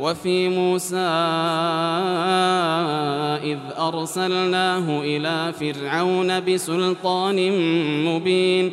وفي موسى إذ أرسلناه إلى فرعون بسلطان مبين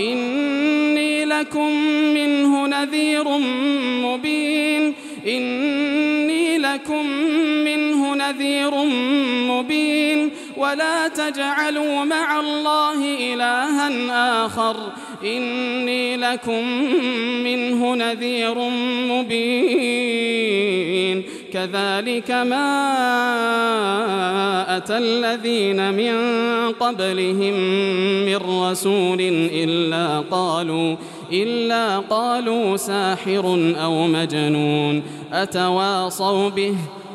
إني لكم منه نذير مبين. إني لكم منه نذير مبين. ولا تجعلوا مع الله إلها آخر. إني لكم منه نذير مبين. كذلك ما أتى الذين من قبلهم من رسول إلا قالوا إلا قالوا ساحر أو مجنون أتواصوا به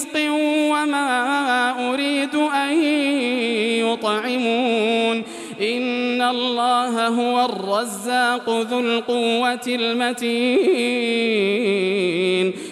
رزق وما أريد أن يطعمون. إن الله هو الرزاق ذو القوة المتين.